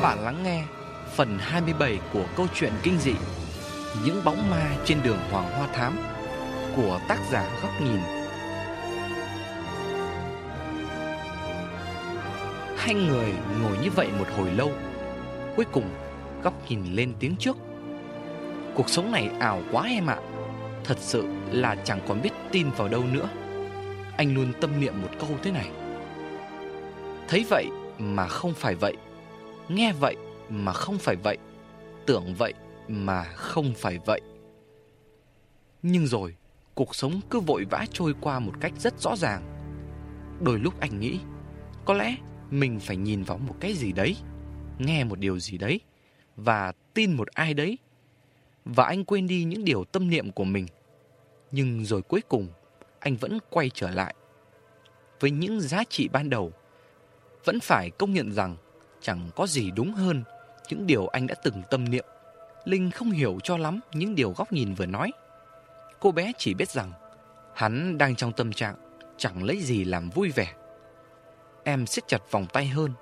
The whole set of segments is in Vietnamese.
các bạn lắng nghe phần 27 của câu chuyện kinh dị Những bóng ma trên đường Hoàng Hoa Thám của tác giả Góc Nhìn. Hai người ngồi như vậy một hồi lâu, cuối cùng Góc Nhìn lên tiếng trước. Cuộc sống này ảo quá em ạ, thật sự là chẳng còn biết tin vào đâu nữa. Anh luôn tâm niệm một câu thế này. Thấy vậy mà không phải vậy Nghe vậy mà không phải vậy, Tưởng vậy mà không phải vậy. Nhưng rồi, Cuộc sống cứ vội vã trôi qua một cách rất rõ ràng. Đôi lúc anh nghĩ, Có lẽ mình phải nhìn vào một cái gì đấy, Nghe một điều gì đấy, Và tin một ai đấy. Và anh quên đi những điều tâm niệm của mình. Nhưng rồi cuối cùng, Anh vẫn quay trở lại. Với những giá trị ban đầu, Vẫn phải công nhận rằng chẳng có gì đúng hơn những điều anh đã từng tâm niệm. Linh không hiểu cho lắm những điều góc nhìn vừa nói. Cô bé chỉ biết rằng hắn đang trong tâm trạng chẳng lấy gì làm vui vẻ. Em siết chặt vòng tay hơn,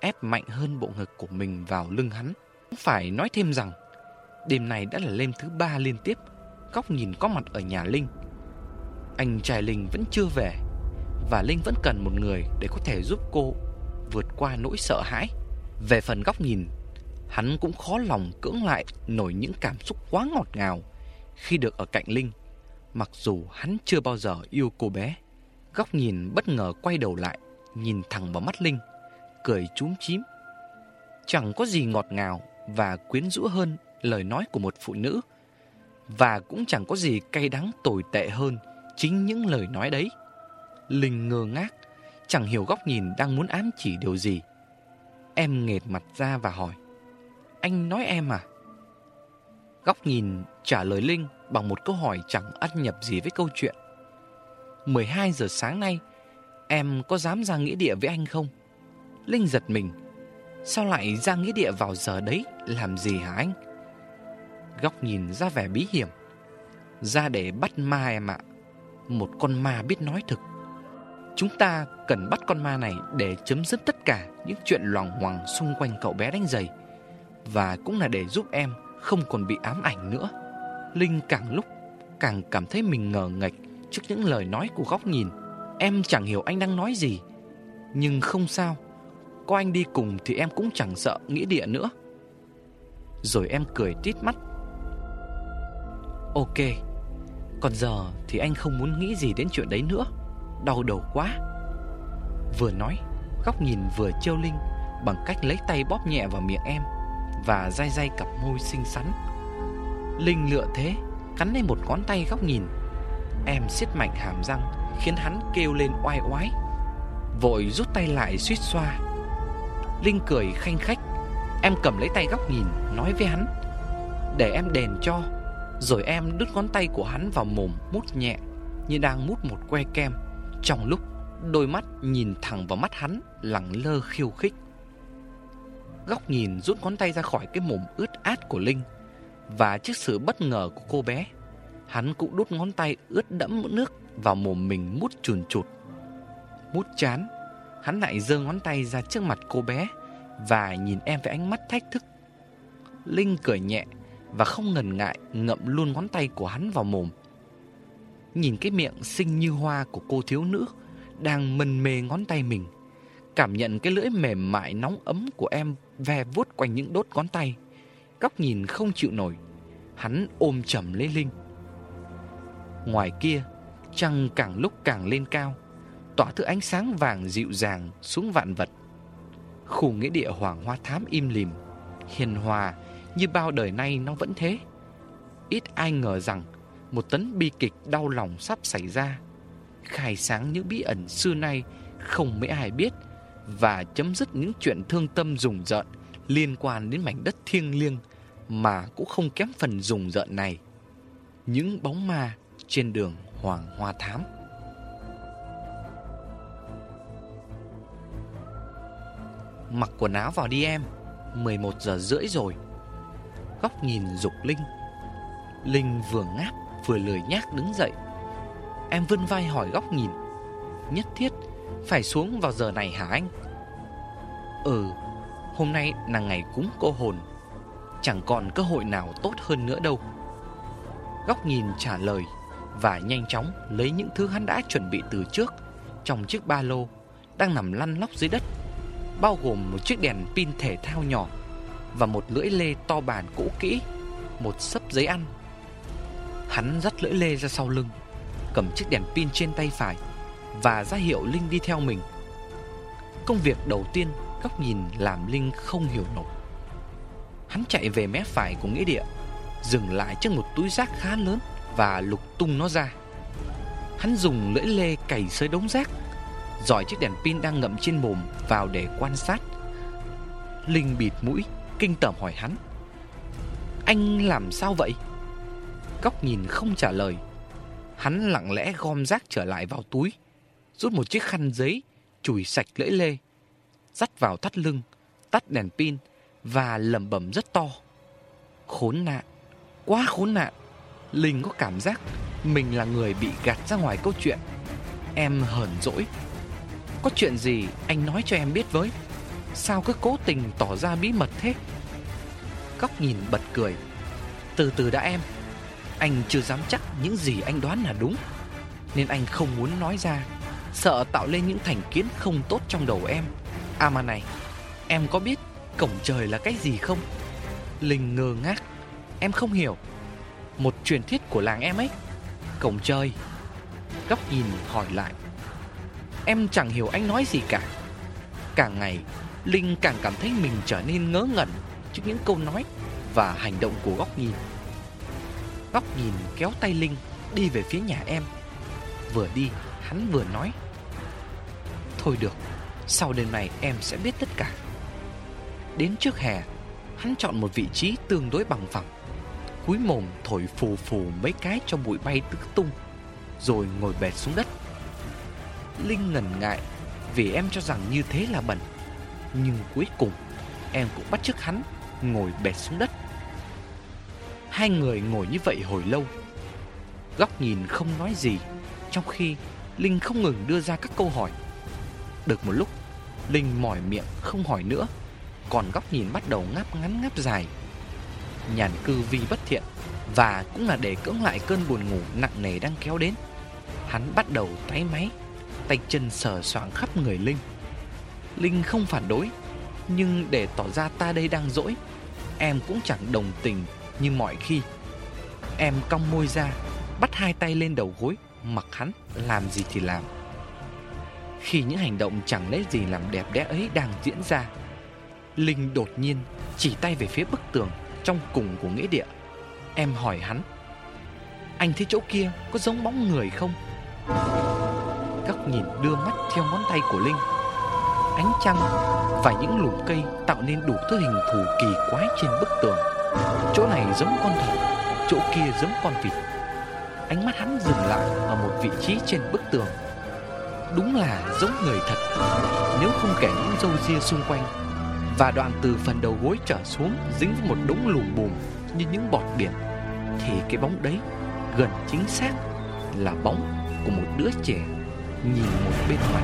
ép mạnh hơn bộ ngực của mình vào lưng hắn. Phải nói thêm rằng đêm này đã là đêm thứ ba liên tiếp góc nhìn có mặt ở nhà Linh. Anh trai Linh vẫn chưa về và Linh vẫn cần một người để có thể giúp cô vượt qua nỗi sợ hãi. Về phần góc nhìn, hắn cũng khó lòng cưỡng lại nổi những cảm xúc quá ngọt ngào khi được ở cạnh Linh, mặc dù hắn chưa bao giờ yêu cô bé. Góc nhìn bất ngờ quay đầu lại, nhìn thẳng vào mắt Linh, cười chúm chím. Chẳng có gì ngọt ngào và quyến rũ hơn lời nói của một phụ nữ, và cũng chẳng có gì cay đắng tồi tệ hơn chính những lời nói đấy. Linh ngơ ngác, chẳng hiểu góc nhìn đang muốn ám chỉ điều gì. Em nghệt mặt ra và hỏi, Anh nói em à? Góc nhìn trả lời Linh bằng một câu hỏi chẳng ăn nhập gì với câu chuyện 12 giờ sáng nay, Em có dám ra nghĩa địa với anh không? Linh giật mình, Sao lại ra nghĩa địa vào giờ đấy Làm gì hả anh? Góc nhìn ra vẻ bí hiểm Ra để bắt ma em ạ Một con ma biết nói thực Chúng ta cần bắt con ma này để chấm dứt tất cả những chuyện loằng hoàng xung quanh cậu bé đánh giày. Và cũng là để giúp em không còn bị ám ảnh nữa. Linh càng lúc càng cảm thấy mình ngờ ngạch trước những lời nói của góc nhìn. Em chẳng hiểu anh đang nói gì. Nhưng không sao. Có anh đi cùng thì em cũng chẳng sợ nghĩa địa nữa. Rồi em cười tít mắt. Ok, còn giờ thì anh không muốn nghĩ gì đến chuyện đấy nữa đau đầu quá. Vừa nói, Góc nhìn vừa trêu Linh Bằng cách lấy tay bóp nhẹ vào miệng em Và dai dai cặp môi xinh xắn. Linh lựa thế, Cắn lên một ngón tay góc nhìn. Em siết mạnh hàm răng, Khiến hắn kêu lên oai oái. Vội rút tay lại suýt xoa. Linh cười khanh khách. Em cầm lấy tay góc nhìn, Nói với hắn. Để em đền cho. Rồi em đứt ngón tay của hắn vào mồm Mút nhẹ, Như đang mút một que kem trong lúc, đôi mắt nhìn thẳng vào mắt hắn, lẳng lơ khiêu khích. Góc nhìn rút ngón tay ra khỏi cái mồm ướt át của Linh, Và trước sự bất ngờ của cô bé, Hắn cũng đút ngón tay ướt đẫm nước vào mồm mình mút chùn chụt Mút chán, Hắn lại giơ ngón tay ra trước mặt cô bé Và nhìn em với ánh mắt thách thức. Linh cười nhẹ Và không ngần ngại ngậm luôn ngón tay của hắn vào mồm nhìn cái miệng xinh như hoa của cô thiếu nữ đang mân mê ngón tay mình. Cảm nhận cái lưỡi mềm mại nóng ấm của em ve vuốt quanh những đốt ngón tay. Góc nhìn không chịu nổi, hắn ôm chầm lấy Linh. Ngoài kia, trăng càng lúc càng lên cao, tỏa thứ ánh sáng vàng dịu dàng xuống vạn vật. Khu nghĩa địa Hoàng Hoa Thám im lìm, hiền hòa như bao đời nay nó vẫn thế. Ít ai ngờ rằng một tấn bi kịch đau lòng sắp xảy ra, khai sáng những bí ẩn xưa nay không mấy ai biết và chấm dứt những chuyện thương tâm rùng rợn liên quan đến mảnh đất thiêng liêng mà cũng không kém phần rùng rợn này. Những bóng ma trên đường Hoàng Hoa Thám. Mặc quần áo vào đi em 11 giờ rưỡi rồi Góc nhìn dục Linh Linh vừa ngáp vừa lười nhác đứng dậy. Em vươn vai hỏi góc nhìn. Nhất thiết Phải xuống vào giờ này hả anh? Ừ Hôm nay là ngày cúng cô hồn. Chẳng còn cơ hội nào tốt hơn nữa đâu. Góc nhìn trả lời Và nhanh chóng lấy những thứ hắn đã chuẩn bị từ trước Trong chiếc ba lô Đang nằm lăn lóc dưới đất, Bao gồm một chiếc đèn pin thể thao nhỏ Và một lưỡi lê to bản cũ kỹ, Một sấp giấy ăn. Hắn dắt lưỡi lê ra sau lưng, Cầm chiếc đèn pin trên tay phải Và ra hiệu Linh đi theo mình. Công việc đầu tiên, Góc nhìn làm Linh không hiểu nổi. Hắn chạy về mé phải của nghĩa địa, Dừng lại trước một túi rác khá lớn Và lục tung nó ra. Hắn dùng lưỡi lê cày sới đống rác, Dòi chiếc đèn pin đang ngậm trên mồm Vào để quan sát. Linh bịt mũi, Kinh tởm hỏi hắn, Anh làm sao vậy? Góc nhìn không trả lời. Hắn lặng lẽ gom rác trở lại vào túi, Rút một chiếc khăn giấy, Chùi sạch lưỡi lê, Dắt vào thắt lưng, Tắt đèn pin Và lẩm bẩm rất to. Khốn nạn, Quá khốn nạn. Linh có cảm giác Mình là người bị gạt ra ngoài câu chuyện. Em hờn dỗi. Có chuyện gì anh nói cho em biết với? Sao cứ cố tình tỏ ra bí mật thế? Góc nhìn bật cười. Từ từ đã em. Anh chưa dám chắc những gì anh đoán là đúng. Nên anh không muốn nói ra, Sợ tạo lên những thành kiến không tốt trong đầu em. À mà này, Em có biết cổng trời là cái gì không? Linh ngơ ngác, Em không hiểu. Một truyền thuyết của làng em ấy. Cổng trời. Góc nhìn hỏi lại. Em chẳng hiểu anh nói gì cả. Càng ngày, Linh càng cảm thấy mình trở nên ngớ ngẩn Trước những câu nói Và hành động của góc nhìn. Góc nhìn kéo tay Linh Đi về phía nhà em. Vừa đi, hắn vừa nói. Thôi được, Sau đêm này em sẽ biết tất cả. Đến trước hè, Hắn chọn một vị trí tương đối bằng phẳng. Cúi mồm thổi phù phù mấy cái cho bụi bay tứ tung, Rồi ngồi bệt xuống đất. Linh ngần ngại Vì em cho rằng như thế là bẩn. Nhưng cuối cùng, Em cũng bắt chước hắn Ngồi bệt xuống đất. Hai người ngồi như vậy hồi lâu. Góc nhìn không nói gì, Trong khi Linh không ngừng đưa ra các câu hỏi. Được một lúc, Linh mỏi miệng không hỏi nữa, Còn góc nhìn bắt đầu ngáp ngắn ngáp dài. Nhàn cư vì bất thiện Và cũng là để cưỡng lại cơn buồn ngủ nặng nề đang kéo đến. Hắn bắt đầu tay máy Tay chân sờ soạng khắp người Linh. Linh không phản đối, Nhưng để tỏ ra ta đây đang dỗi, Em cũng chẳng đồng tình như mọi khi. Em cong môi ra, Bắt hai tay lên đầu gối, Mặc hắn, làm gì thì làm. Khi những hành động chẳng lấy gì làm đẹp đẽ ấy đang diễn ra, Linh đột nhiên chỉ tay về phía bức tường Trong cùng của nghĩa địa. Em hỏi hắn, Anh thấy chỗ kia có giống bóng người không? Góc nhìn đưa mắt theo ngón tay của Linh, Ánh trăng và những lùm cây tạo nên đủ thứ hình thù kỳ quái trên bức tường. Chỗ này giống con thỏ, Chỗ kia giống con vịt. Ánh mắt hắn dừng lại ở một vị trí trên bức tường. Đúng là giống người thật, Nếu không kể những râu ria xung quanh. Và đoạn từ phần đầu gối trở xuống Dính với một đống lùm bùm Như những bọt biển Thì cái bóng đấy gần chính xác Là bóng của một đứa trẻ Nhìn một bên ngoài.